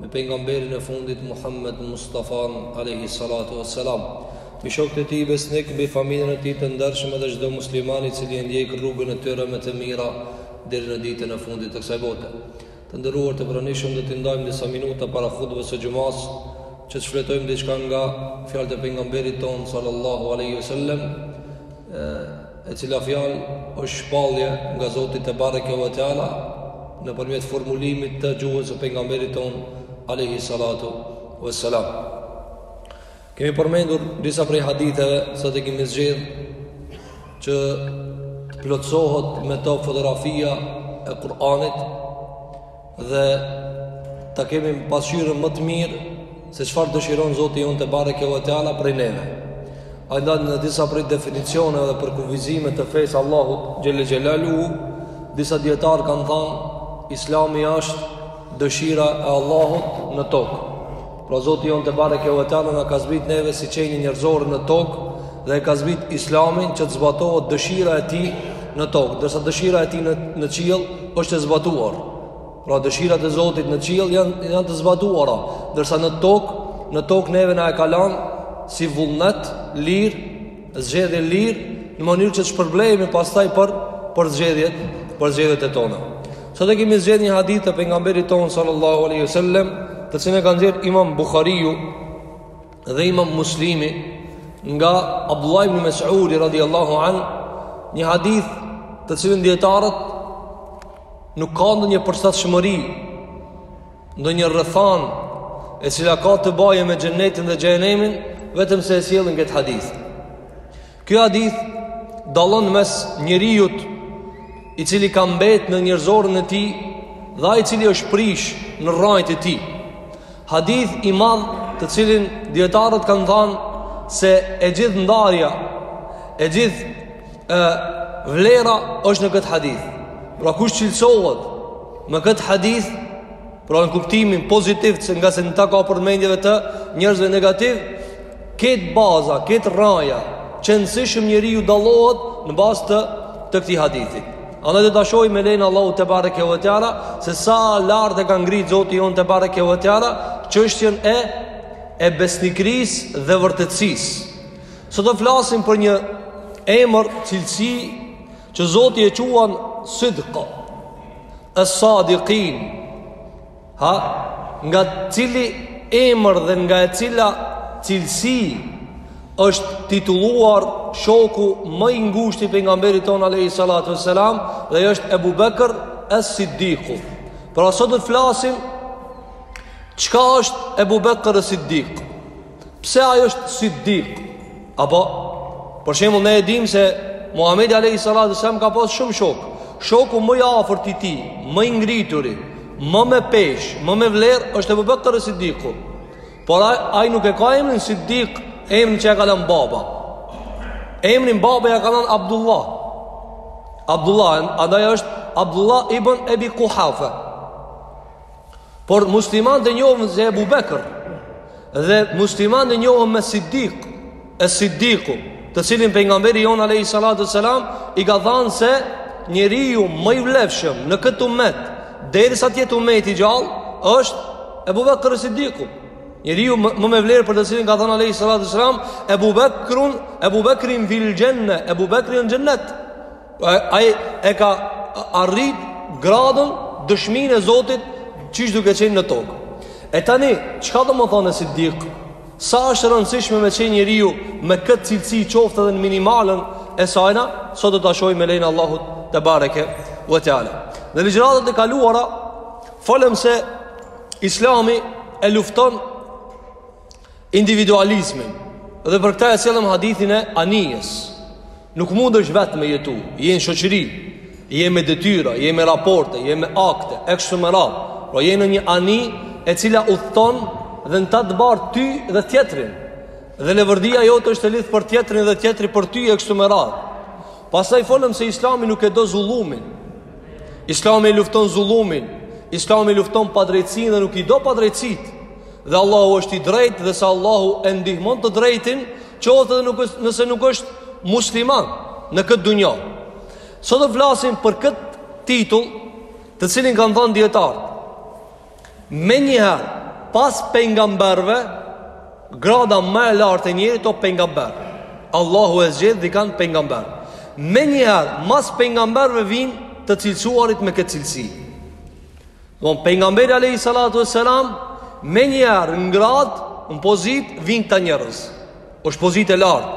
me pejgamberin e fundit Muhammed Mustafa alayhi salatu wassalam me shokët e tij besnik me familjen e tij të ndershme dhe çdo musliman i cili e ndjek rrugën e tyre me të mira deri në ditën e fundit të kësaj bote të nderuar të pranishëm do të ndajmë disa minuta para hutbes së xhumas që të shfletojmë diçka nga fjalët e pejgamberit tonë sallallahu alaihi wasallam e cila fjalë është shpallje nga Zoti tebareke ve teala nëpërmjet formulimit të gjuhës së pejgamberit tonë alayhi salatu vesselam. Kemi përmendur disa prej haditheve sa të kemi zgjedh që të plotësohet me to fotografia e Kur'anit dhe ta kemi pasqyrën më të mirë se çfarë dëshiron Zoti jonë tebareke ve teala prej neve. Andaj në disa prej definicione dhe përkufizime të fesë së Allahut xhel-le xhelaluhu, disa dijetarë kanë thanë, islami është dëshira e Allahut në tokë. Pra Zoti jonë tebareke ve teala na ka zbrit neve si qenie njerëzore në tokë dhe e ka zbrit islamin që të zbatohet dëshira e tij në tokë. Ndërsa dëshira e tij në, në qiell është e zbatuar. Pra dëshirat e Zotit në qiell janë, janë të zbatuara. Ndërsa në tokë, në tokë neve na e ka lan si vullnet, lirë, zgjedhje lirë në mënyrë që të shpërblehemi pastaj për për zgjedhjet, për zgjedhjet e tona. Sot e kemi zgjedh një hadith të pejgamberit tonë sallallahu alaihi wasallam, të cilin e ka nxjerr Imam Buhariu dhe Imam Muslimi nga Abdullah ibn Mas'ud radhiyallahu an, një hadith të cilin dijetarët nuk kanë ndonjë përshtatshmëri ndonjë rrethanë e cila ka të baje me xhennetin dhe xhehennemin vetëm se e sjellin këtë hadith Kjo hadith dallon mes njeriut i cili ka mbet në njerëzoren e tij dhe ai i cili është prish në rrajët e tij Hadith i madh të cilin dijetarët kanë thanë se e gjithë ndarja e gjithë e, vlera është në këtë hadith Pra kush cilësohet me këtë hadith Pra në kuptimin pozitiv që ngase në ta ka përmendje edhe të njerëzve negativ Ketë baza, ketë rraja qenësishëm njeriu dallohet në bazë të, të këtij hadithi Andaj do ta shohim me lejen e Allahut tebareke ve teala se sa lart e ka ngrit Zoti jonë tebareke ve teala çështjen e, e besnikërisë dhe vërtetësisë Sot do flasim për një emër cilësi që Zoti e quan Sidq. Es-Sadiqin. Ha, nga cili emër dhe nga e cila cilësi është titulluar shoku më i ngushtë i pejgamberit tonë alayhi salatu wasalam dhe ai është Ebu Bekër es-Siddiku. Pra sot do të flasim çka është Ebu Bekër es-Siddiq. Pse ai është Siddiq? Apo për shembull ne e dimë se Muhamedi alayhi salatu selam ka pas shumë shok. Shoku më i afërt i tij, më i ngrituri, më me peshë, më me vlerë është Ebu Bekër es-Siddiku. Por ai, ai nuk e ka emrin Siddiq, emrin që ia ka lënë baba. Emrin baba ia ka lënë Abdullah. Abdullah, andaj është Abdullah ibn Abi Quhafa. Por muslimanët e njohim si Ebu Bekr Dhe muslimanët e njohim me Siddiq E Siddiqu Të cilin pejgamberi jonë Alehi Salatu Selam I ka thanë se njeriu më i vlefshëm Në këtë umet Derisa të jetë umeti gjallë është Ebu Bekr e Siddiqu Njeriu më me vlerë për të cilin ka thanë Alejhi Salatu Selam Ebu Bekrun Ebu Bekrin fil xhenne Ebu Bekri n'xhennet Ai e ka arrit gradën dëshminë e Zotit qysh duke qenë në tokë. E tani, çka domethënë e Siddik? Sa është rëndësishme me qenë njeriu me këtë cilësi qoftë edhe në minimalën e sajna, sot do ta shohim me lejen e Allahut tebareke ve teala. Në ligjëratat e kaluara, folëm se islami e lufton individualizmin. Dhe për këtë e sjellëm hadithin e anijes. Nuk mundesh vetë me jetu, je në shoqëri, je me detyra, je me raporte, je me akte, e kështu me radhë. Po je në një anije cila udhton dhe në ta të bart ty dhe tjetrin. Dhe levërdia jote është e lidhë për tjetrin dhe tjetri për ty e kështu me radhë. Pastaj folëm se Islami nuk e do zullumin. Islami lufton zullumin. Islami lufton padrejtësinë dhe nuk i do padrejtësitë. Dhe Allahu është i drejtë dhe se Allahu e ndihmon të drejtin, qoftë edhe nuk është nëse nuk është musliman në këtë dunja. Sot do flasim për këtë titull, të cilin kanë thënë dijetarët. Menjëherë pas pejgamberëve, grada më e lartë e njeriut o pejgamber. Allahu e zgjedh dikënd pejgamber. Menjëherë mas pejgamberëve vijnë të cilësuarit me këtë cilësi. Po pejgamberi alayhi salatu wassalam menjëherë në gradë, në pozitë, vinë këta njerëz. Është pozitë e lartë.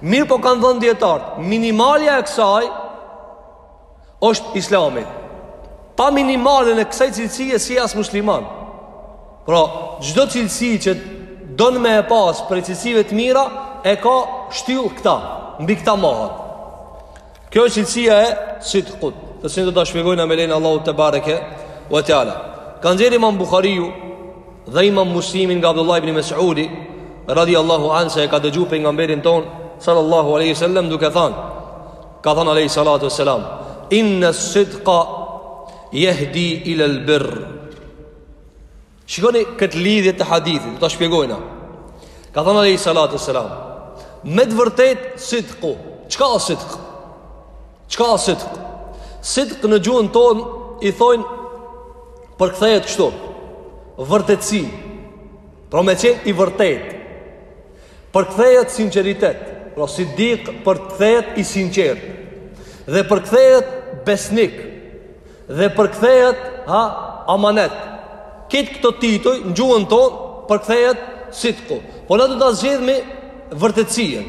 Mirëpo kanë thënë dijetarët. Minimalja e kësaj është islami. Pa minimalen e kësaj cilësie s'je as musliman. Pra, çdo cilësi që don me e pasë prej cilësive të mira, e ka shtyllë këta, mbi këta mahet. Kjo është cilësia e sidqut, të cilën do ta shpjegojna me lejen e Allahut tebareke ve teala. Ka nxjerr Imam Buhariu dhe Imam Muslimi nga Abdullah ibn Mas'udi radhiyallahu anhu se e ka dëgju pejgamberin tonë sallallahu alaihi wasallam duke thënë ka thënë alaihi salatu wassalam inna as-sidqa yahdi ila al-birr Shikoni këtë lidhje të hadithit, do ta shpjegojna. Ka thënë alaihi salatu wassalam, me të vërtet sidqu. Çka është sidq? Çka është sidq? Sidq në gjuhën tonë i thonë përkthehet kështu. Vërtetësi. Pra me qenë i vërtet. Përkthehet sinqeritet. Pra sidik përkthehet i sinqertë. Dhe përkthehet besnik. Dhe përkthehet, ha, amanet. Krejt këto tituj në gjuhën tonë përkthehet sidku. Po na do ta zgjidhmi vërtetësinë.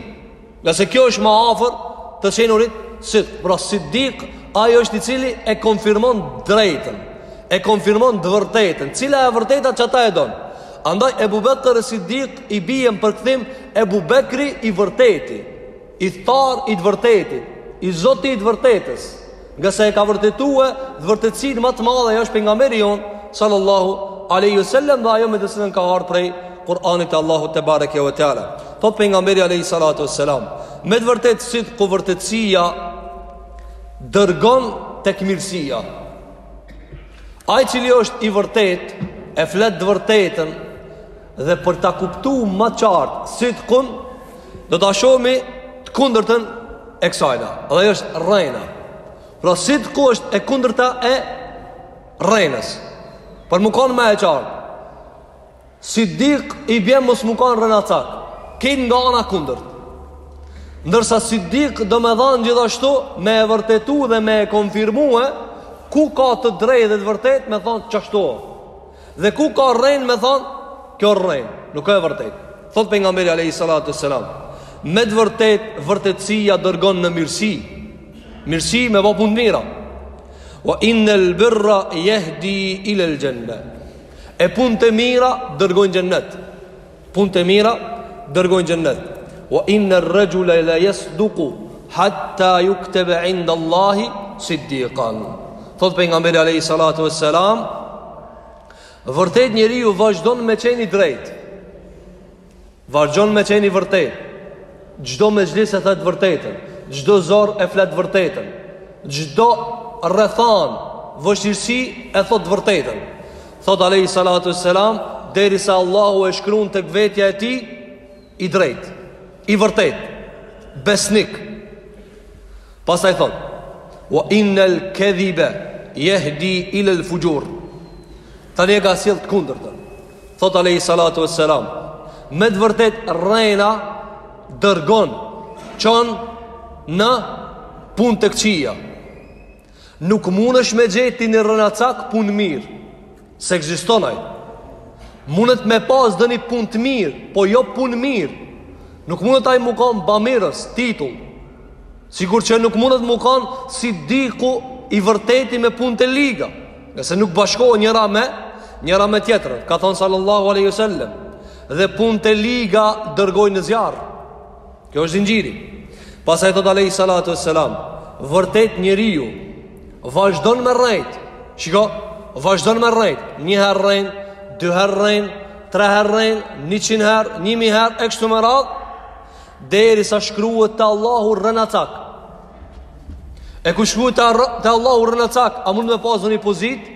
Ngase kjo është më afër të qenurit sidk. Pra sidik ai është i cili e konfirmon drejtën. E konfirmon të vërtetën. Cila e vërteta që ata e don. Andaj Ebu Bekr es-Sidik i bie në përkthim Ebu Bekri i vërteti. Ithtar i të vërtetit, i zoti i të vërtetës, ngase e ka vërtetue vërtetësinë më të madhe është pejgamberi jonë, sallallahu aleyhi ve sellem, dhe ajo me të cilën ka ardh prej Kur'anit e Allahut tebareke ve teala. Thot pejgamberi aleyhi salatu ve selam, me të vërtetë sidku vërtetësia dërgon tek mirësia. Ai i cili është i vërtetë, e flet të vërtetën, Dhe për ta kuptu ma qartë sidkun Do ta shohmi të kundërtën e kësajna Dhe është rrejna Pra sidku është e kundërta e rrejnës Për me kon ma e qartë Sidik i bje mos me kon rrenacak Kinë nga ana e kundërt Ndërsa sidik domethanë gjithashtu Me e vërtetu dhe me e konfirmue Ku ka të drejt dhe të vërtet me thanë qashtu Dhe ku ka rrenë me thanë, kjo rrenë, nuk a e vërtet. Thot pejgamberi alejhi salatu ve selam, me të vërtet, vërtetësia dërgon në mirësi. Mirësi me bo punë t'mira. Wa innal birra jehdi ilel xhenne. E punët e mira dërgojnë n'xhennet. Punët e mira dërgojnë xhennet. Wa inna ar-rajula la yasduqu hatta yuktaba 'inda Allahi siddiqan. Thot pejgamberi alayhi salatu wassalam, vërtet njeriu vazhdon me qenë i drejtë. Vazhdon me qenë i vërtetë. Çdo mexhlis e thot vërtetën, çdo zor e flet vërtetën. Çdo rrethan vështirësi e thot vërtetën. Thot Alejhi Salatu Selam Derisa Allahu e shkruan tek vetja e tij I drejt I vërtet Besnik Pastaj thot Wa innel kedhibe Jehdi ilel fuxhur Tani e ka sjell të kundërtën Thot Alejhi Salatu Selam Me të vërtet rrena Dërgon Çon Në Punë të këqija Nuk mundesh me gjetë ti një rrenacak punëmirë. S'ekziston ai. Mundet me pas ndonjë punë të mirë, po jo punëmirë. Nuk mundet ai me kanë bamirës, titull. Sikur që nuk mundet me kanë siddiku i vërteti me punë të liga. Se nuk bashkohet njëra me, njëra me tjetrën. Ka thonë sallallahu aleyhi sallem. Dhe punët e liga dërgojnë në zjarr. Kjo është zinxhiri. Pastaj thot alejhi salatu wasallam, vërtet njeriu vazhdon me rrejt. Shiko, vazhdon me rrejt. Një herë rrejn, dy herë rrejn, tre herë rrejn, 100 herë, 1000 herë e kështu me radhë, derisa shkruhet te Allahu rrenacak. E kur shkruhet te Allahu rrenacak, a mundet me pasë një pozitë?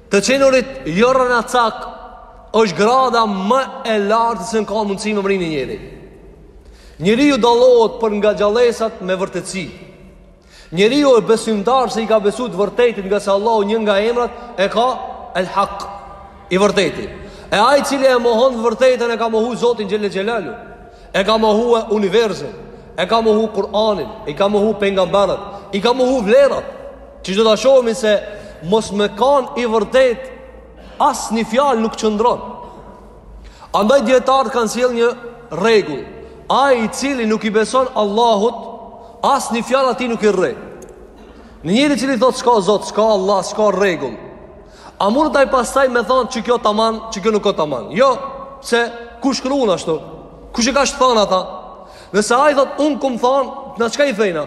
Të qenurit jo rrenacak është grada më e lartë se në ka mundësi me mrri njeri. Njeriu dallohet për nga gjallesat me vërtetësi. Njeriu e besimtar se i ka besu të vërtetit ngase Allahu një nga emrat e ka el haq i vërteti. E ai i cili e mohon vërtetën e ka mohu Zotin Xhelle Xhelaluhu. E ka mohu universin E ka mohu Kur'anin I ka mohu pejgamberët I ka mohu vlerat Që do ta shohemi se Mos me kan i vërtet Asnjë fjalë nuk qëndron Andaj dijetarët kanë sjell një rregull Ai i cili nuk i beson Allahut Asnjë fjalë atij nuk i rre Një njeri i cili thot s'ka zot, s'ka Allah, s'ka rregull A mundet ai pastaj me thonë që kjo taman, që kjo nuk o taman? Jo, pse ku shkrun ashtu? Kush e ka thonë ata? Nëse ai thotë, unë kum thonë, na çka i thejna?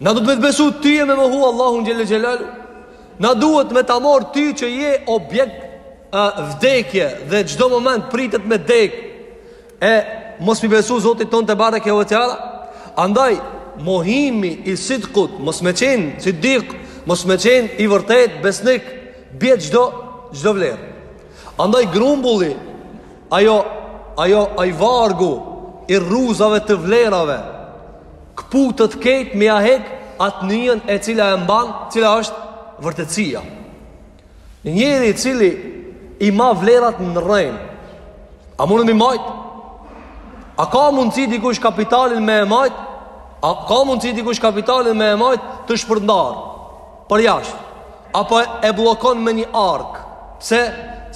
Na duhet me të besu ty e me mohu Allahun xhelle xhelaluhu? Na duhet me ta marr ty që je objekt a, vdekje dhe çdo moment pritet me dek E mos mi besu Zotit tonë tebareke ve teala Andaj mohimi i sidkut Mos me qenë sidik Mos me qenë i vërtetë besnik Bje çdo, çdo vlerë Andaj grumbulli Ajo, ajo, ai vargu I rruzave të vlerave Këputet krejt me ia hek Atë njën e cila e mban Cila është vërtetësia Njeri i cili i ma vlerat në rrenë. A mund mi majt? A ka mundësi dikush kapitalin me e majt? A ka mundësi dikush kapitalin me e majt të shpërndar? Përjashtë. Apo e bllokon me një arkë. Pse?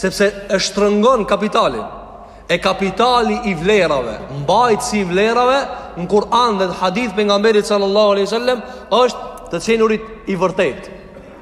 Sepse e shtrëngon kapitalin. E kapitali i vlerave, mbajtësi i vlerave, në Kur'an dhe në hadith të pejgamberit sallallahu aleyhi wa sallem, është të qenurit i vërtetë.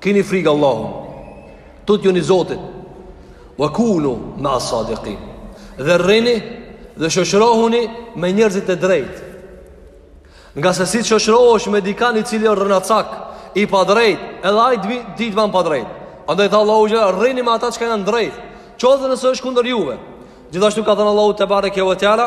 Kini frikë Allahun, tutjuni Zotit, wa kunu measadikin, dhe rrini dhe shoshrohuni me njerëzit e drejt. Ngase si t'shoshrohesh me dikan i cili rrenacak, i padrejt, edhe ai ty të ban padrejt. Andaj tha Allahu xhele, rrini me ata çka janë drejt, qoftë edhe nëse është kunder juve. Gjithashtu ka thënë Allahu tebareke ve teala,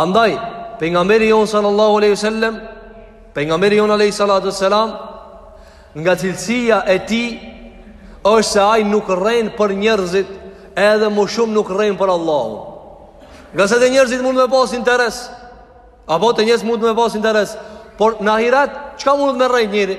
Andaj, pejgamberi jonë sallallahu aleyhi sallem, pejgamberi jonë aleyhi sallatu sallam, nga cilësia e tij, është se ai nuk rren për njerëzit, edhe më shumë nuk rren për Allahun. Ngase te njerëzit mund me pas interes, apo te njerëzit mund me pas interes, por në ahiret, çka mund me rrejt njeri?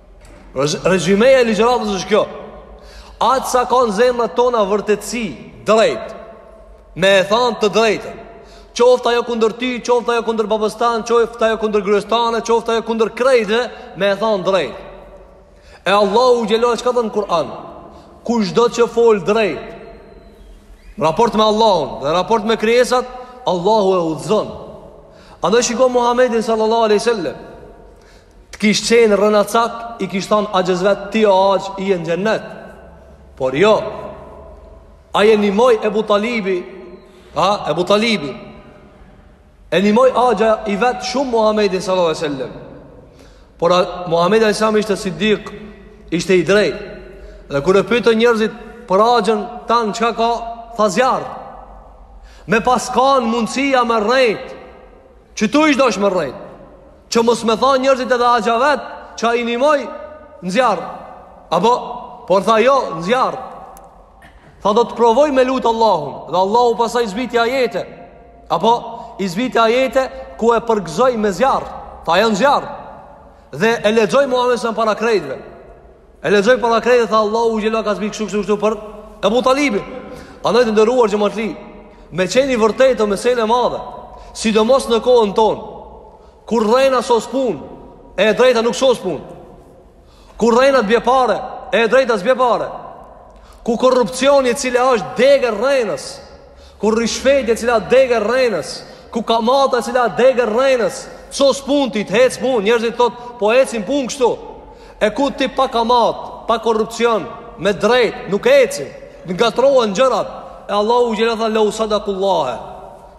Rezymeja e ligjëratës është kjo. Atë sa kanë zemrat tona vërtetësi, drejt. Me e thanë të drejtën. Qoftë ajo kundër ty, qoftë ajo kundër babës tanë, qoftë ajo kundër grues tane, qoftë ajo kundër krejtëve, me e thanë drejt. E Allahu xhelal çka tha në Kur'an? Kushdo që fol drejt? Raport me Allahun, dhe n'raport me krijesat, Allahu e udhëzon. Andaj shiko Muhamedin sallallahu alaihi wasallam? Të kish qenë rrenacak, i kish thanë axhës vet, ti o axhë, je në xhennet. Por jo, ai e nihmoi Ebu Talibi, a Ebu Talibi, e nihmoi axha i vet shumë Muhammedin sallallahu e sellem. Por a, Muhammed a.s. ishte sidik, ishte i drejt. Dhe kur e pytën njerëzit për axhën tanë çka ka, tha zjarr. Me pas kanë mundësia me rrejt, qëtu ish dasht me rrejt. Që mos me than njerëzit edhe axha vet Çka i nihmoi në zjarr Apo, por tha jo në zjarr Tha do të provoj me lut Allahun Dhe Allahu pastaj i zbiti ajete Apo, i zbiti ajete Ku e përgëzoi me zjarr Tha jo në zjarr Dhe e lexoi Muhammed a.s. para krejtve E lexoj para krejt tha Allahu xhele ka zbrit kështu kështu kështu për Ebu Talibin. Andaj të nderuar xhematli, me qenë i vërtetë o mesele e madhe, sidomos në kohën tonë, kur rrena sos punë, e drejta nuk sos punë, kur rrena të bje pare, e drejta s'bje pare, ku korrupcioni e cila është degë e rrenës, Ku ryshfeti e cila degë e rrenës Ku kamata e cila degë e rrenës sos punë ti t'hec puna Njerëzit thonë po ecin punët kështu E ku ti pa kamatë Pa korrupcion Me drejt nuk ecin Ngatërrohen gjërat E Allahu xhele tha Lau sadakullahe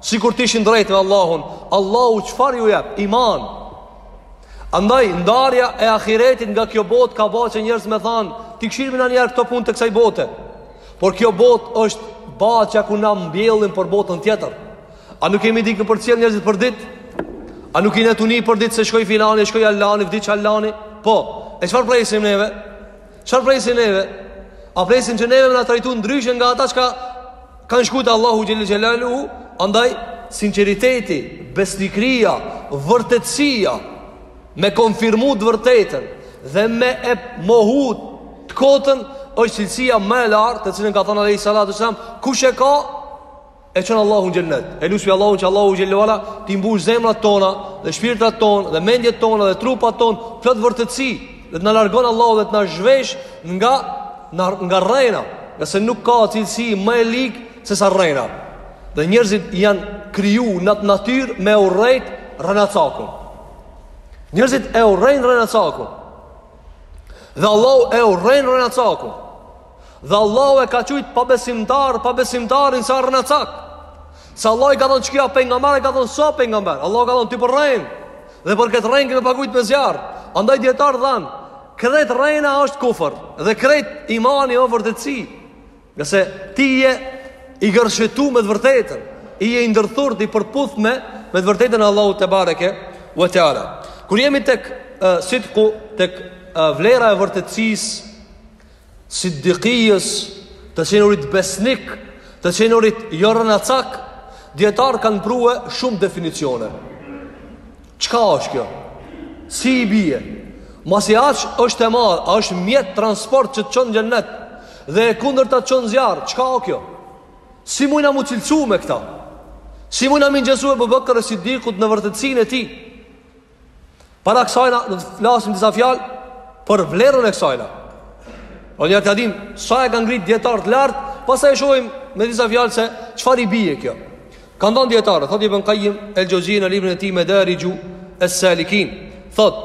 Sikur t'ishin drejt me Allahun Allahu çfarë ju jep Iman Andaj ndarja e ahiretit nga kjo botë Ka ba që njerëz me than T'i kshyrim nanjëherë këto punë të kësaj bote Por kjo botë është bahçja ku na mbjellim për botën tjetër. A nuk jemi duke përcjellë njerëzit për ditë? A nuk i në tuni për ditë se shkoi filani, shkoi allani, vdiq allani? Po, e çfarë presim neve? Çfarë presim neve? A presim që neve me na trajtu ndryshe nga ata çka kanë shku te Allahu Xhelle Xhelaluhu? Andaj, sinceriteti, besnikëria, vërtetësia, Me konfirmu të vërtetën dhe me e mohu të kotën është cilësia më e lartë, të cilën ka thënë alejhi salatu ves-selam, kush e ka e çon Allahu në xhennet. E lusim Allahun që Allahu xhele ue ala t'i mbush zemrat tona dhe shpirtrat tona dhe mendjet tona dhe trupat tona plot vërtetësi dhe të na largon Allahu dhe të na zhvesh nga nga, nga rrena, ngase nuk ka cilësi më e ligë sesa rrena. Dhe njerëzit janë kriju në natyrë me urrejt rrenacakun. Njerëzit e urrejnë rrenacakun. Dhe Allahu e urren rrenacakun. Dhe Allahu e ka qujtë pabesimtar, pabesimtarin si rrenacak. Se Allahu i ka thonë qky a pejgamber, i ka thonë s'a pejgamber. Allahu ka thonë ti po rren. Dhe për këtë rrenë ki me pagujt me zjarr. Andaj dijetarët thanë, krejt rrena është kufër. Dhe krejt imani o vërtetësi. Ngase ti je i gërshetu me të vërtetën, i je i ndërthurt i përputh me, me të vërtetën Allahu tebareke ve teala. Kur jemi tek sidku, tek vlera e vërtetësisë, siddikijes, të qenurit besnik, të qenurit jo rrenacak, dijetarët kanë pru shumë definicione. Çka është kjo? Si i bie? Masi aq është e madhe, është mjet transporti që të çon xhennet, Dhe e kundërta çon zjarr, çka o kjo? Si mujna m'u cilësu me këta? Si mujna m'i ngjasu Ebu Bekër es-Sidikut në vërtetsinë e tij? Para kësajna, do të flasim disa fjalë, për vlerën e kësajna. O njerëz, ta dim, sa e kanë ngrit dijetarët lart, pastaj e shohim me disa fjalë se çfar i bije kjo. Kanë thanë dijetarët, thot Ibn Kajim el-Xhevzi në librin e tij Medarixhu es-Salikin. Thot,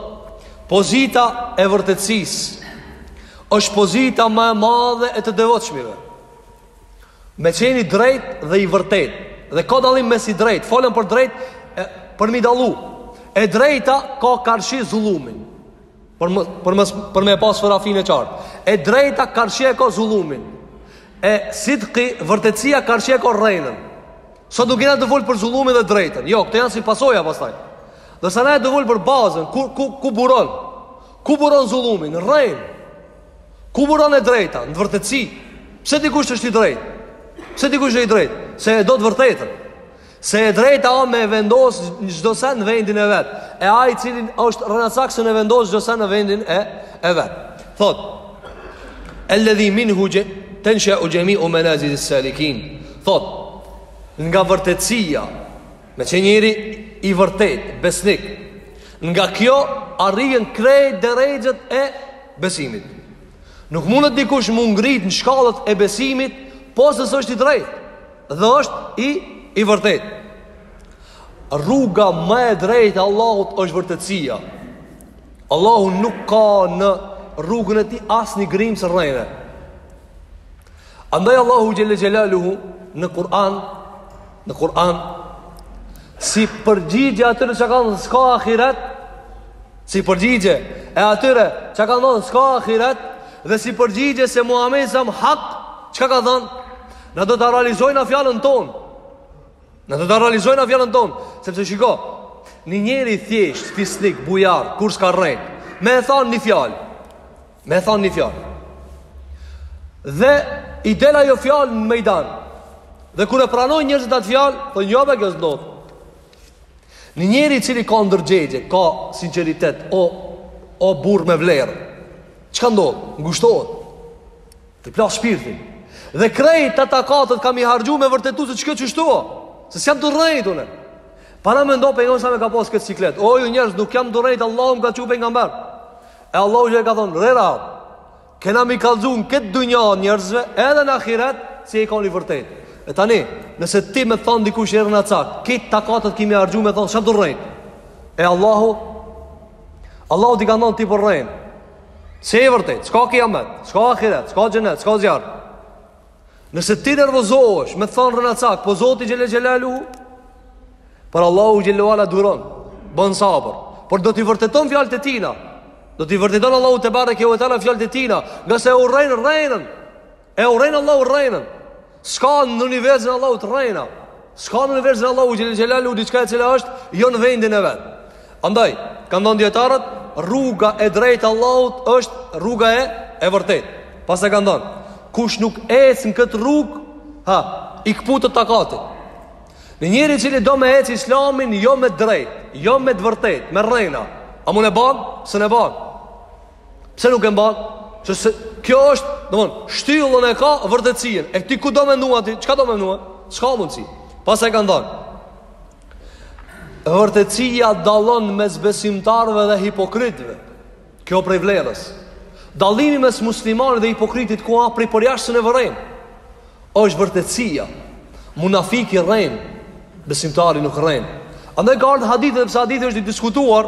pozita e vërtetsisë, është pozita ma e madhe e të devotshmive. Me qenë i drejt dhe i vërtet Dhe ka dallim mes i drejt Folëm për drejt e, Për m'i dallu E drejta ka karshi zullumin Për, më, për, më, për me pas tarafin e qartë E drejta karshi e ka zullumin E sidki vërtetësia karshi e ka rrenën Sot nuk jena tu fol për zullumin dhe drejtën Jo, këto janë si pasoja pastaj Ndërsa jena tu fol për bazën Ku, ku, ku buron Ku buron zullumi? Në rrenë. Ku buron e drejta? Në vërtetësi. Pse dikush është i drejtë? Pse dikush është i drejtë? Se e do të vërtetën. Se e drejta o me vendos çdo sen në vendin e vet. E ai i cili është rrenacak s'un e vendos çdo sen në vendin e e vet. Thot. Alladhi minhu tanshau jami'u manazil as-salikin. Thot. Nga vërtetësia Me qenë njeri i vërtet, besnik Nga kjo arrihen krejt derexhet e besimit Nuk mundet dikush m'u ngrit në shkallët e besimit Po se s'është i drejt Dhe është i, i vërtet Rruga më e drejt e Allahut është vërtetësia Allahu nuk ka në rrugën e tij as një grimcë rrenë Andaj Allahu xhele xhelaluhu në Kur'an Në Kur'an si përgjigje atyre që kanë thënë s'ka ahiret, si përgjigje e atyre që kanë thënë s'ka ahiret dhe si përgjigje se Muhamedi s'a hak, çka ka thënë? Na do ta realizojnë fjalën tonë. Na do ta realizojnë fjalën tonë, sepse shiko, një njeri thjesht, fisnik, bujar, kur s'ka rrejt, me e thanë një fjalë. Me thanë një fjalë Dhe i del ajo fjalë në mejdan Dhe kur e pranoj njerëzit atë fjalë Dhe po njëve gëzë do Një njeri i cili ka ndërgjegje Ka sinqeritet O, o burrë me vlerë Çka ndodh? Ngushtohet T'i plas shpirti Dhe krejt takatet ka m'i harxhu me vërtetu Se kjo o qështu Se s'jam tu rrejt une Paramendo për e njësa me ka pas këtë siklet O ju njerëz nuk jam tu rrejt Allahu m'ka çu pejgamber E Allahu që e ka thonë, rrenat, kena me i kallzu në këtë dunja njerëzve, edhe në ahiret, se e ka një vërtet. E tani, nëse ty me thonë dikush je rrenacak, krejt takatet ki me i harxhu me thonë, s'jam tu rrejt. E Allahu, Allahut i ka thonë ti po rren. S'je i vërtet, s'ka kiamet, s'ka ahiret, s'ka xhenet, s'ka zjarr. Nëse ti nervozohesh me thon rrenacak, po Zoti xhele xhelaluhu, por Allahu xhele ve ala duron, bën sabër, por do t'i vërteton fjalët e tina. Do t'i vërteton Allahu tebareke ve teala fjalët e tina, ngase e urren rrenën. E urren Allahu rrenën. S'ka në universin e Allahut rrena. S'ka në universin e Allahut xhele xhelaluhu diçka e cila është jo në vendin e vetë. Andaj, kanë thënë dijetarët, rruga e drejtë e Allahut është rruga e, e vërtet. Pastaj kanë thënë, kush nuk ecë në këtë rrugë, ha, i këputet takati. Një njeri i cili do me ecë islamin jo me drejtë, jo me të vërtet, me rrena. A mun e ban? S'un e ban. Pse nuk e mban? Sepse kjo është, domthon, shtyllën e ka vërtetësinë. E ti ku do menduan ti? Çka do menduan? S'ka mundësi. Pastaj kanë thënë. Vërtetësia dallon mes besimtarëve dhe hipokritëve. Kjo prej vlerës. Dallimi mes muslimanit dhe hipokritit ku prej përjashta s'un e vëren. Është vërtetësia. Munafiki rren, besimtari nuk rren. Andaj ka ardhur hadith edhe pse hadithi është i diskutuar,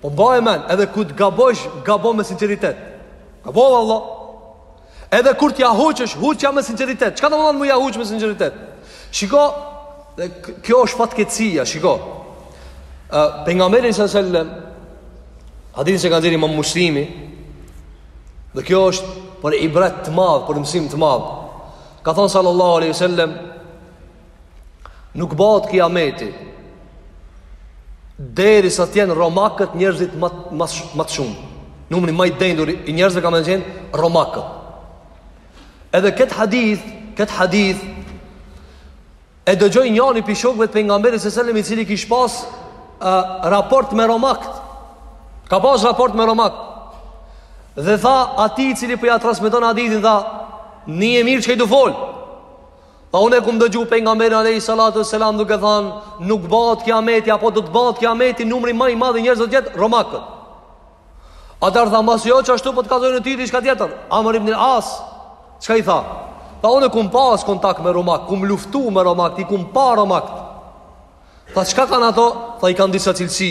Po mbaje men, edhe kur të gabojsh, gabo me sinceritet. Gabo valla. Edhe kur të ja huqësh, huqja me sinceritet. Çka do të thonë me ja huq me sinceritet? Shiko, dhe kjo është fatkeqësia, shiko. Ë pejgamberi alejhi selam Hadithin e ka nxjerr Imam Muslimi Dhe kjo është për ibret të madh, për mësim të madh. Ka thënë sallallahu alaihi wasallam Nuk bëhet kiameti Derisa t'jenë romakët njerëzit më të shumë Numri më i dendur i njerëzve ka me qenë romakët Edhe këtë hadith Këtë hadith E dëgjoi njani prej shokve të pejgamberit alejhi selam i cili kish pas uh, Raport me romakët Ka pas raport me romakët Dhe tha atij i cili po ja transmiton hadithin tha Nije mirë çka je tu fol Tha unë e kum dëgju pejgamberin alejhi salatu ve selam duke thanë Nuk bahet kiameti Apo do të bahet kiameti Numri ma i madh i njerëzve do t'jetë Romakët Atëherë tha masi osht ashtu po të kallzoj unë ty diçka tjetër Amër ibn As Çka i tha Tha unë e kum pas kontakt me Romakët Kum luftu me Romakët I kum pa Romakët Tha çka kanë ato? Tha i kanë disa cilësi.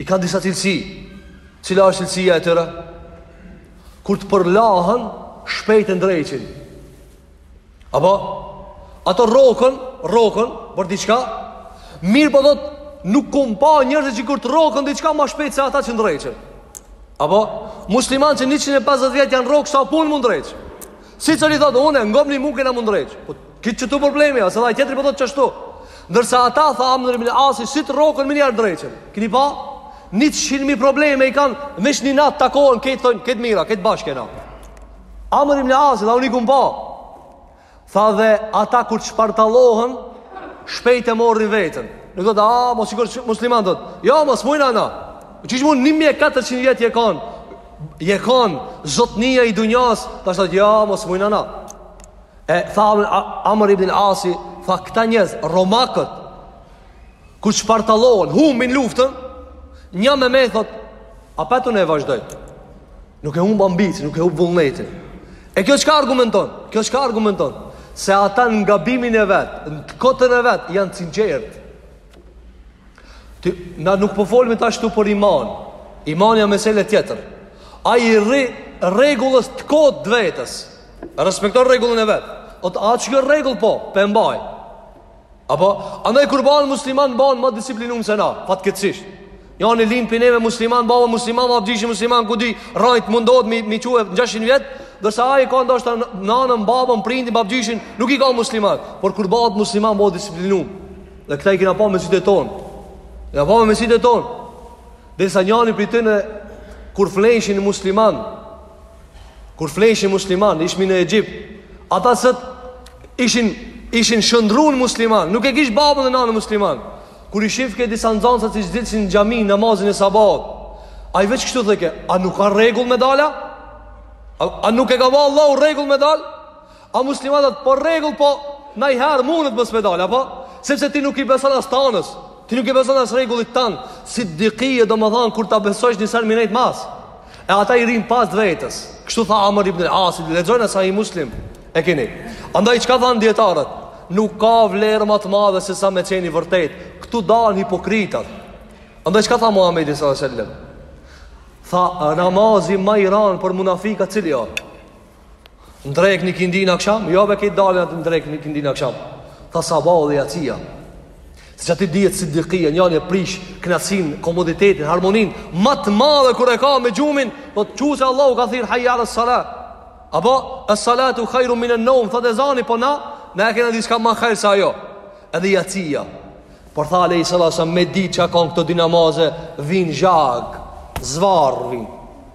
I kanë disa cilësi. Cila është cilësia e tyre? Kur të përlahën, shpejt e ndreqin. Apo ato rrokën, rrokën për diçka, mirë po thotë nuk kom pa njerëz që kur të rrokën diçka ma shpejt se ata që e ndreqin. A po musliman që 150 vjet janë rrok s'a pe mun me ndreq. Secili thotë unë e ngoni, munkena me ndreq. Po Qitash ktu problemi, ose dhe tjetri po thot qishtu. Ndërsa ata, tha Amr ibn Asi, si të rrokën menjëherë ndreqen. Kini pa? Njëqind mijë probleme i kanë, veç një natë takohen, këtë thënë, këtë mirë, këtë bashkë na. Amr ibn Asi, dhe unë i kom pa. Tha dhe ata kur të shpartalohen, shpejt e marrin veten. Nuk thotë, a, jo sikur muslimani, thotë, jo, ma s'mujna na. Qysh s'mun, 1400 vjet je kanë, je kanë, zotnia i dunjas, tash thotë, jo, ma s'mujna na. E tha Amr ibn al-Asi, tha këta njerëz romakët kur shpartallohen, humbin luftën, njëlloj me thanë, apet unë e vazhdoj. Nuk e humb ambicien, nuk e humb vullnetin. E kjo çka argumenton? Kjo çka argumenton? Se ata në gabimin e vet, në të kotën e vet janë të sinqertë. Se na nuk po folmi tash këtu për iman. Imani është mesele tjetër. Ai i rri rregullës të kotë të vetes. Respekton rregullin e vet. Thotë a asht kjo rregull po, pe mbaj. Apo, andaj kur bahet musliman bahet ma i disiplinum se na, fatkeqësisht. Jena lind neve musliman, baba musliman, babgjyshi musliman, ku di, rrajtë mundet me i çue 600 vjet, ndërsa ai ka ndoshta nanën, babën, prindin, babgjyshin, nuk i ka musliman. Por kur bahet musliman, bahet i disiplinum. Dhe këta i kena pa me sytë tonë. E kena pa me sytë tonë. Derisa njani prej tyne, kur fleshin musliman, Kur fleshin musliman, ishmi në Egjipt, ata vet ishin, ishin shndërrun musliman, nuk e kish babën dhe nanë musliman. Kur i shifke disa nxansa si s'dilshin në xhami, namazin e sabahut, ai veç kështu thojke, a nuk ka rregull me dala? A, a nuk e ka ba Allahu rregull me dal? A muslimanët po rregull po naj her mundet mos me dal apo sepse ti nuk i beson as tandes, ti nuk i beson as rregullit tand, sidki domethanë kur ta besosh një sen me i nejt mas. E ata i rrinë pas vetes. Kështu tha Amr ibn al-As, lexojeni Sahih Muslim. E kini. Andaj çka than dietarët? Nuk ka vlerë ma të madhe se sa me qenë i vërtet. Ktu dalin hipokritat. Andaj çka tha Muhamedi sallallahu alaihi wasallam? Tha namazi ma i randë për munafikat cili është? Në drekë n'ikindi në aksham Jo be këtë dalin atë në drekë n'ikindi në aksham Tha sabahu dhe jacija Se qaty dihet siddikija Njani e prish knaqsinë, komoditetin, harmoninë ma të madhe kur e ka me gjumin Po t'u çu se Allahu ka thirrë Hajje ales-salat Apo es-salatu hajrun minen-neum Thotë ezani po na Ne e kena diçka ma hajr se ajo Edhe jacija Por tha alejhi salatu selam me ditë çka ka në këto dy namaze Vijnë zhag Zvarrë vijnë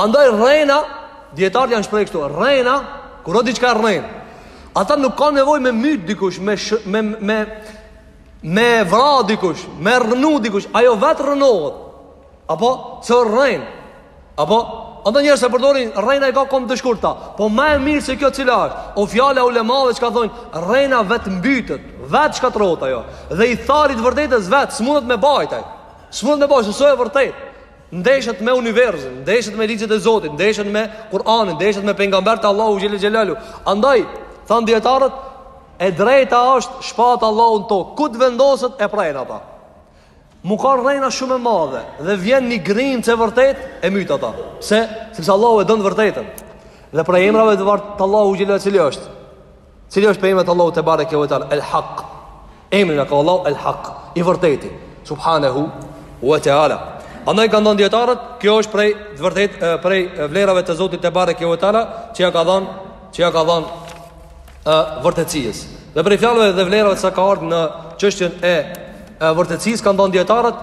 Andaj rrena, dijetarët janë shpreh kështu, rrena, kur o diçka rrenë, ata nuk ka nevojë me mytë dikush, me, sh, me, me, me vra dikush, me rrënu dikush, ajo vetë rrënohet, apo, se o rrenë, apo, Andaj njerëzt e përdorin rrena i ka kom të shkurta, po ma e mirë se kjo cila është. O fjala e ulemave çka thojnë, rrena vet mbytet, vet shkatrrohet ajo. Dhe ithtari t'vërtetës vet, s'mundet me bajt ai. S'mundet me bajt, se s'o e vërtetë. ndeshet me universin, ndeshet me ligjet e Zotit, ndeshet me Kur'anin, ndeshet me pejgamberët e Allahut xhele xhelalu. Andaj than dietarët e drejta është shpata e Allahut në tokë. Ku të vendoset e pren ata. M'u kan rrena shumë e madhe dhe vjen një grimcë e vërtetë e myt ata. Pse, sepse Allahu e don të vërtetën. Dhe prej emrave të lartë të Allahu xhele cili është. Cili është prej emrave t'Allahut tebareke ue teala El Haq Emrin e ka Allahu El Haq I vërteti Subhanehu ue teala Andaj kanë thonë dijetarët Kjo është prej, vërtet, prej vlerave të Zotit tebareke ue teala Që ja ka dhonë Që ja ka dhonë e, Vërtetësijës Dhe prej fjalëve dhe vlerave sa ka ardhë në çështjen e, e vërtetësijës Kanë thonë dijetarët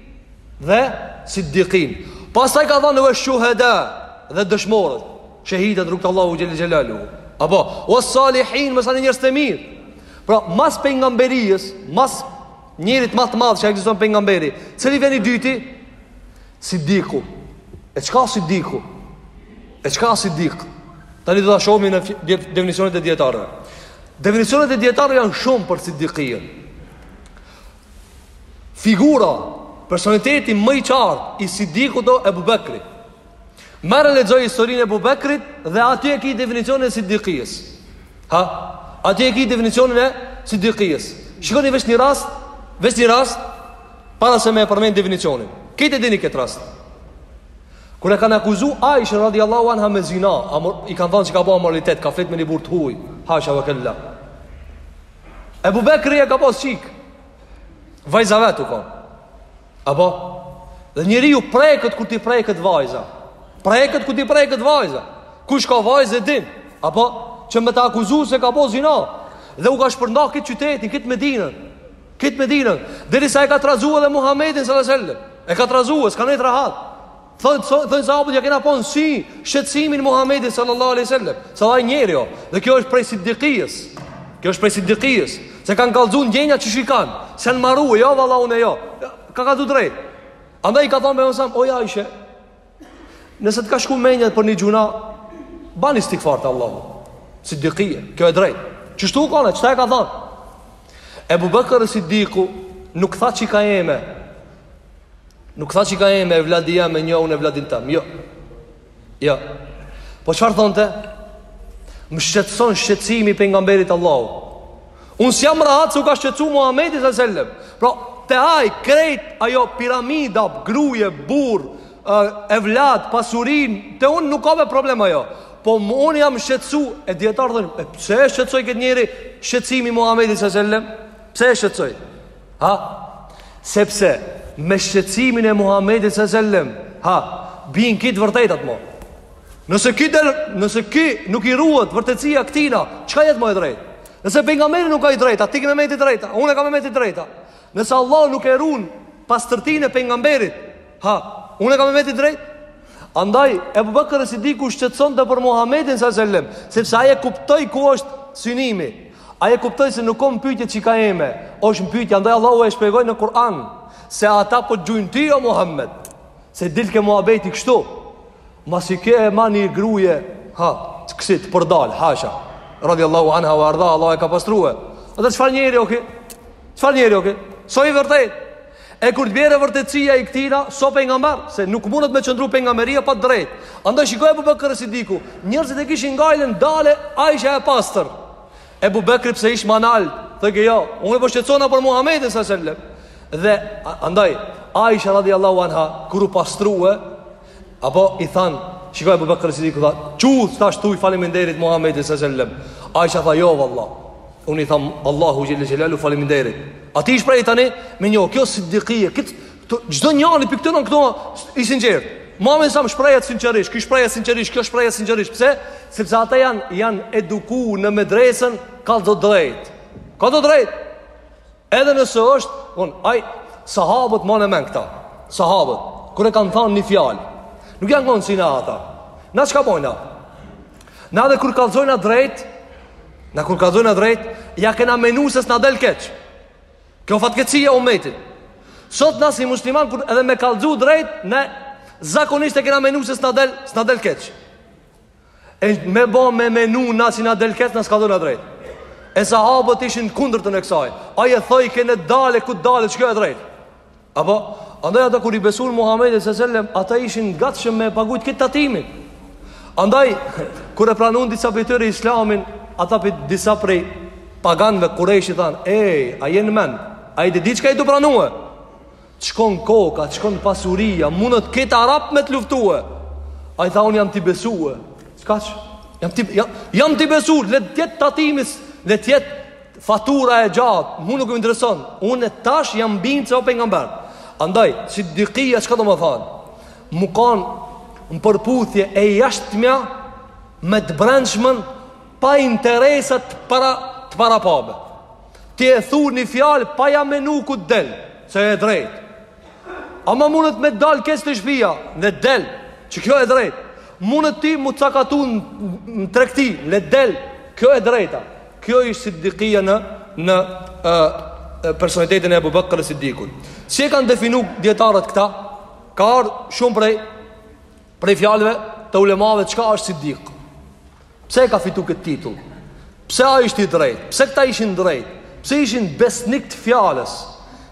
dhe siddiqin. Pastaj ka thënë wa shuhada dhe dëshmorët, shehidat n'rrugë t'Allahut xhele xhelalu. Apo wa salihin, më sa njerëz të mirë. Pra, mas pejgamberisë, mas njerit më të madh që ekziston pejgamberi, cili vjen i dyti? Siddiku. E çka siddiku? E çka siddik? Tani do ta shohim në definicionet e dietarëve. Definicionet e dietarëve janë shumë për siddiqin. Figura, personaliteti ma i qartë i Sidikut o Ebu Bekri. Merre lexoje historinë e Ebu Bekrit dhe aty e ki definicionin e Sidikijës. Ha? Aty e ki definicionin e Sidikijës. Shikoni veç një rast, veç një rast, para se me e përmen definicionin. Kejt e dini këtë rast. Kur e kanë akuzu Aisha radiallahu anha me zina, amor, i kanë thonë që ka bo amoralitet, ka fjet me një burrë t'huj, hasha ve kella. Ebu Bekri e ka pas çikë Vajza e vet u kon Apo Dhe njeriu preket kur t'i preket vajza Preket kur t'i preket vajza Kush ka vajzë e din Apo Që me ta akuzu se ka bo zina Dhe u ka shpërnda kejt qytetin, kejt Medinën Kejt Medinën Derisa e ka trazu edhe Muhammedin salallahu alejhi ve sellem E ka trazu e s'ka nejtë rahat Thonë so, thon, sahabët ja kena pa në sy shqetsimin Muhammedit sallallahu aleyhi sallam Sa dhe njeri o Dhe kjo është prej sidikijes Kjo është prej sidikijes Se kanë kallzu ndjenjat qysh i kan Se në maru e jo valla unë e jo Ka kallzu drejt Andaj i ka thonë me jo samë O ja Aishe Nëse të ka shku menja për një gjynah Ban istigfar te Allahu Sidikije Kjo e drejt Qështu u kone Qëta e ka thonë Ebu Bekër es-Sidiku Nuk tha çika jeme Nuk tha çika eme evladi ja me njoh unë evladin tam, jo. Jo. Po çfar thonte? Më shqetson shqetsimi pejgamberit Allahut. Unë s'jam rahat se u ka shqetsu Muhammedi së sellem. Pra, te aj, krejt, ajo piramida, gruje, burrë, evlad, pasurin, te unë nuk ka me problem ajo. Po unë jam shqetsu, e dijetarët thonë, e pse e shqetsoi këtë njeri shqetsimi Muhammedi së sellem? Pse e shqetsoi? Ha? Sepse me shqetsimin e Muhammedit së sellem, ha, bin kitë vërtetat mo. Nëse ki, del, nëse ki nuk i ruhet vërtetësia këtina, çka jet mo e drejt? Nëse pejgamberi nuk o i drejtë, ti ke me met i drejtë, unë kam me met i drejtë. Nëse Allah nuk e run pastërtinë e pejgamberit, ha, unë kam me met i drejtë. Andaj, Ebu Bekër es-Sidiku shqetsonte për Muhammedin së sellem, sepse ai e kuptoi ku është synimi, Ai e kuptoi se nuk o në pyetje çika eme, është në pyetje, andaj Allahu e shpjegoi në Kur'an se ata po gjujnë ty o Muhammed. Se dilke muhabeti kështu. Masi ki e man ni gruje, ha, kësi përdal, hasha. Radiyallahu anha wa arda, Allah e ka pastrue. Atë çfarë njeri o ki? Çfarë njeri o ki? S'o i vërtet? E kur të bjerë vërtetësia i këtina, s'o pejgamber, se nuk mundet me qëndru pejgamberia pa drejt. Andaj shiko Abu Bakr Sidiku, njerëzit e kishin gajlen dale Aisha e pastër. E Abu Bakr pse ish ma nalt, thoke jo, unë po shqetësona për Muhamedin sallallahu alaihi wasallam. Dhe andaj Aisha radhiyallahu anha kur u pastrua Apo i than, shiko Abu Bakr Siddiku tha, "Çu tash thuj faleminderit Muhamedit sallallahu alajhi wasallam." Aisha tha, "Jo vallah." Unë i tham, "Allahut xhelle xhelalu faleminderit." Aty shpreh tani me një kjo siddikie, kët çdo njëri pikë tonë këto i sinqert. Muhamedi sa shprehet sinqerisht, ky shprehet sinqerisht, kjo shprehet sinqerisht. Pse? Sepse ata janë janë eduku në medresën kallzo drejt. Kallzo drejt. Edhe nëse është, von, ai sahabët mane n'mend këta. Sahabët kur e kanë thanë një fjalë, nuk janë kon si na ata. Na çka bojna? Na edhe kur kallzojna drejt, na kur kallzojna drejt, ja kena menu se s'na del keq. Kjo fatkeqësi e umetit. Sot na si musliman kur edhe me kallzu drejt, ne zakonisht e kena menu se s'na del, s'na del keq. E me ba me menu nëse na del keq na s'kallxona drejtë. E sahabët ishin kundërta e kësaj. Ai e thojke ne dale, ku t'dale, që kjo e drejtë. Apo, andaj ata kur i besun Muhammedit Sesellem, ata ishin gatshëm me e pagujt këtë tatimin. Andaj, kur e pranun disa prej tyre islamin, ata prej disa prej paganve kurejshit thanë, ej, a je n'men, a e di ti çka je tu pranue? Të shkon koka, të shkon pasuria, mundët krejt arabt me të luftue. Ai tha, unë jam t'i besue. Ska që? Jam t'i jam, jam t'i besue, le t'jetë tatimi, le t'jetë fatura e gjatë, mu nuk më intereson. Unë e tash jam binë që o pejgamber. Andaj, sidikija, çka do me thanë? M'u kanë në përputhje e jashtëmja me të brendshmën pa interesa të para, të parapame. Ti e thu një fjalë pa ja menu ku të del Se e drejt Ama mundet me t'dal keq te shpia Le del Që kjo e drejt Mundet ti m'u sakatu në tregti Le del Kjo e drejta Kjo isht siddikia në Në e, personalitetin e Ebu Bekër es-Siddikut Si e kanë definu dijetarët këta Ka ardhë shumë prej Prej fjalëve të ulemave Çka është siddik Pse e ka fitu këtë titull? Pse ai ishte i drejt? Pse këta ishin drejt? Pse ishin besnik të fjalës?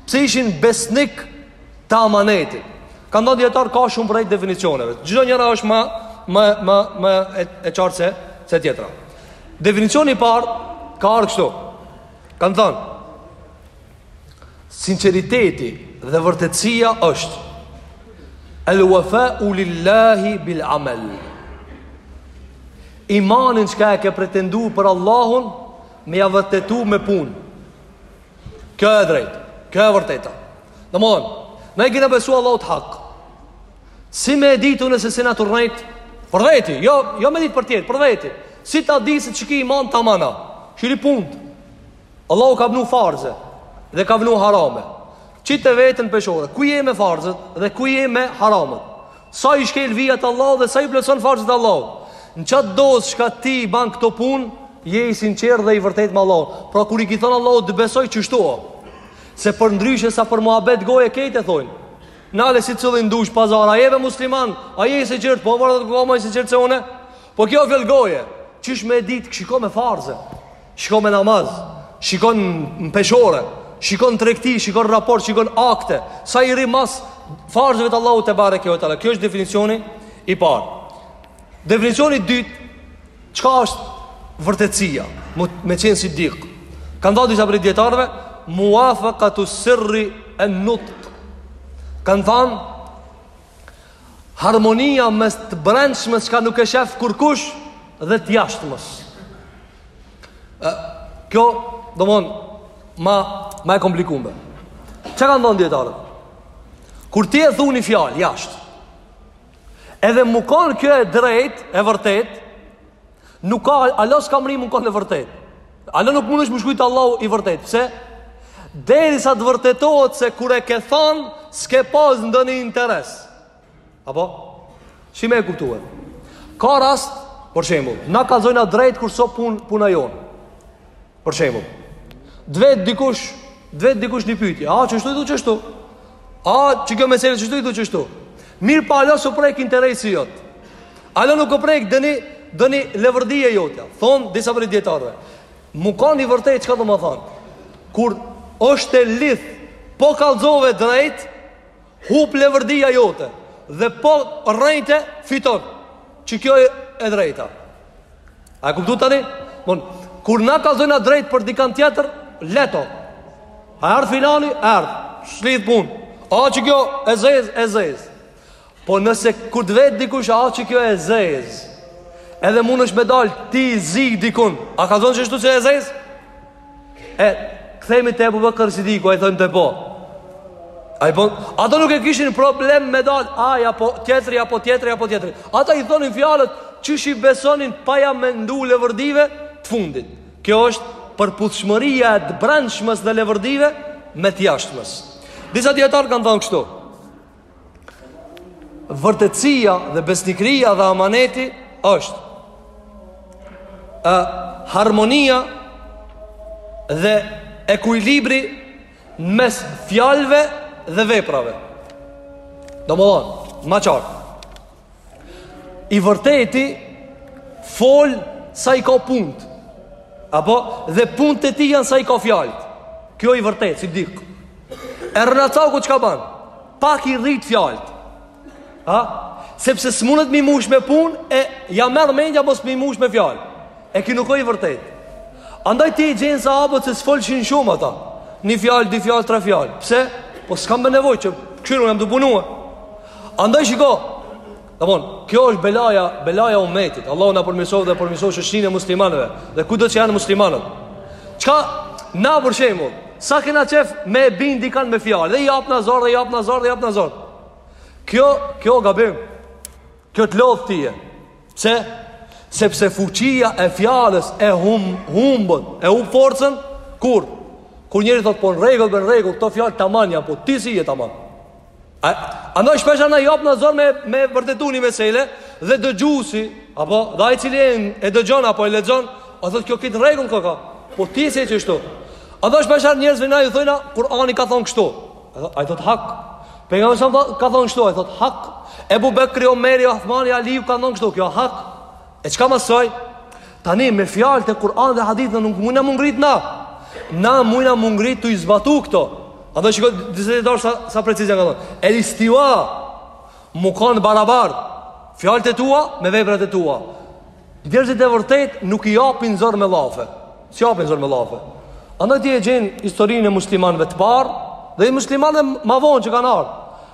Pse ishin besnik të amanetit? Kanë dhanë dijetarët ka shumë prej definicioneve. Çdo njëra është ma, ma, ma, ma e, e qartë se, se tjetra. Definicioni i parë ka ardhë kështu. Kanë thanë, Sinceriteti dhe vërtetësia është El wafau lillahi bil amel Imanin çka e ke pretendu për Allahun Me ja vërtetu me pun Kjo e drejt Kjo e vërteta Domethan Ne i kina besu Allahut hak Si me e ditu nëse s'jena tu rrejt Për veti jo, jo me ditë për tjerë Për veti Si ta di se që ki iman taman a Kshiri punt Allahu ka vnu farze dhe ka vnu harame. Çite veten n'peshore, ku je me farzët dhe ku je me haramët? Sa i shkel vijat e Allahut dhe sa i plotson farzët e Allahut? Në çat doz çka ti i ban këto punë, je i sinqert dhe i vërtet me Allahun. Pra kur i ki thon Allahut të besoj çështu. Se përndryshe sa për muhabet goje krejt e thonë. Nale sicilin dush n'pazar A je be musliman A je i sinqertë Po more ku ka ma i sinqertë se une Po kjo fjalë goje Qysh me ditë kët shiko me farze Shiko me namaz Shiko në peshore Shiko në tregti Shiko në raport Shiko n'akte Sa i rri mas Farzëve të Allahut tebareke ve teala Kjo është definicioni i par Definicioni i dyt Çka është vërtetësia Me qenë sidik Kanë dhanë disa prej dijetarve Muvafekatus-sirri en-nutk Kanë thanë Harmonia mes të brendshmes çka nuk e shef kurkush dhe të jashtmes. Kjo, domethon, ma, ma e komplikume. Çka kanë thonë dijetarët? Kur ti e thu një fjalë, jashtë, edhe me konë kjo e drejt, e vërtet, Nuk ka, hala s'ka mrri me kanë e vërtet. Hala nuk mundesh m'u shkrujt te Allahu i vërtet. Pse? Derisa të vërtetohet se kur e ke thanë, s'ke pas ndonjë interes. Apo? Si me e kuptuar? Ka rast, për shembull, na kallzojna drejt kur s'o pun, puna jonë. Për shembull, t'vet dikush, t'vet dikush një pyetje. A qështu? I thu qështu. A qikjo mesele qështu? I thu qështu. Mirëpo hala s'u prek interesi jot. Hala nuk u prek ndonji ndonji levërdi e jotja. Thon disa prej dijetarëve. Me kanë i vërtet çka domethon. Kur është e lidh, po kallzove drejt, hup levërdia jote dhe po rrejte fiton. Qikjo e drejta. A e kupton tani? Bon, kur na kallzojna drejt për dikan tjetër, leht o. A erdh filani, erdh. S'lidh punë. A qikjo e zezë, e zezë. Po nëse kur të vetë dikush, a qikjo e zezë. Edhe mundesh me dalë ti i zi dikun. A kallzon qështu që e zezë? E, kthehemi te Ebu Bekër Sidiku, ai thonte po. Ai po, ato nuk e kishin problem me dal, ai apo tjetri, apo tjetri, apo tjetri. Ata i thonin fjalët, qysh i besonin pa ja mendu levërdive të fundit. Kjo është përputhshmëria e të brendshmes dhe levërdive me të jashtmes. Disa dijetarë kanë thënë kështu. Vërtetësia dhe besnikëria dhe amaneti është ë harmonia dhe ekuilibri mes fjalëve dhe veprave. Domthon, ma qartë. I vërteti fol sa i ka punt. Apo dhe punët e tij janë sa i ka fjalët. Kjo i vërtet, sidik. E rrenacaku çka bën? Pak i rrit fjalët. Ha? Sepse s'mundet m'i mush me punë e ja merr mendja mos m'i mush me fjalë. E ky nuk është i vërtet. Andaj ti i gjen sahabët se s'folshin shumë ata. Një fjalë, dy fjalë, tre fjalë. Pse? Po s'kam be nevojë që kështu jam tu punu. Andaj shiko, domethon, kjo është belaja, belaja e umetit, Allahu na përmisoft dhe përmisoft çështjen e muslimanëve, dhe kudo që janë muslimanët. Çka, na për shembull, sa kena qef me e bind dikan me fjalë, dhe i japna zor, dhe i japna zor, dhe i japna zor. Kjo, kjo gabim, kjo të lodh tije, pse, sepse fuqia e fjalës e hum, humbën, e hup forcën, kur, kur njeri thotë, po në rregull, be në rregull, kto fjalë taman janë, po ti s'je taman. Andaj shpeshherë na japna zor me, me vërtetu një mesele Dhe dëgjusi Apo dhe ai cili e dëgjon apo e lexon, Ai thotë kjo krejt në rregull koka Po ti s'je qeshtu Andaj shpeshherë njerëzve na ju thojna Kurani ka thonë kështu Ai thotë hak Pejgamberi alejhi selam ka thonë kështu Ai thotë hak Ebu Bekri, Omeri, Othmani, Aliju ka thonë kështu Kjo hak E çka mësoj? Tani me fjalët e Kur'anit dhe hadithit na nuk mujna m'u ngrit na Na mujna m'u ngrit tu i zbatu këto Andaj shiko disa dijetarë sa, sa precize e kanë thonë El istiva Me kanë barabar Fjalët e tua me veprat e tua Njerëzit e vërtetë nuk i japin zor me llafe S'i japin zor me llafe Andaj ti e gjen historinë e muslimanëve të parë Dhe muslimanëve ma vonë që kanë ardhë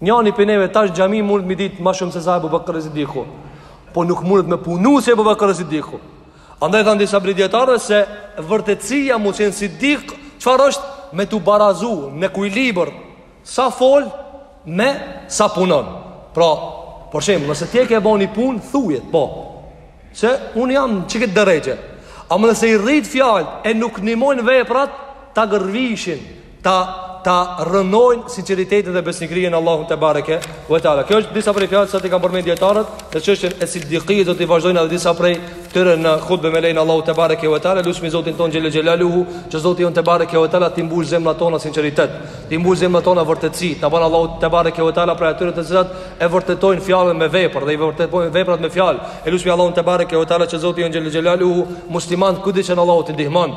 Njani prej neve tash n'xhami mundet me ditë ma shumë se sa Ebu Bekër Siddiku Po nuk mundet me punu si Ebu Bekër Siddiku Andaj thanë disa prej dijetarëve se vërtetësia mu qenë siddik Çfarë është me t'u barazu në ekuilibër Sa fol me sa punon Pra, për shembull, nëse ti e ke bo një punë, thuje, po Se unë jam n'qikët derexhe Ama nëse i rrit fjalët e nuk ndihmojnë veprat Ta gërvishin ta ta rrënojnë sinqeritetin dhe besnikërinë në Allahun te bareke ve teala. Kjo është disa prej fjalëve që i kanë përmendur dijetarët, në çështjen e siddiqit do t'i vazhdojmë edhe disa prej tyre në hutbe me lejen e Allahut te bareke ve teala, lutemi Zotin tonë xhele xhelaluhu, që Zoti jonë te bareke ve teala t'i mbush zemrat tona sinqeritet, t'i mbush zemrat tona vërtetësi, t'na bën Allahu te bareke ve teala prej atyre të cilat e vërtetojnë fjalën me vepër dhe i vërtetojnë veprat me fjalë. Lutemi Allahun te bareke ve teala që Zoti jonë xhele xhelaluhu muslimanët kudo që janë Allahu t'i ndihmon.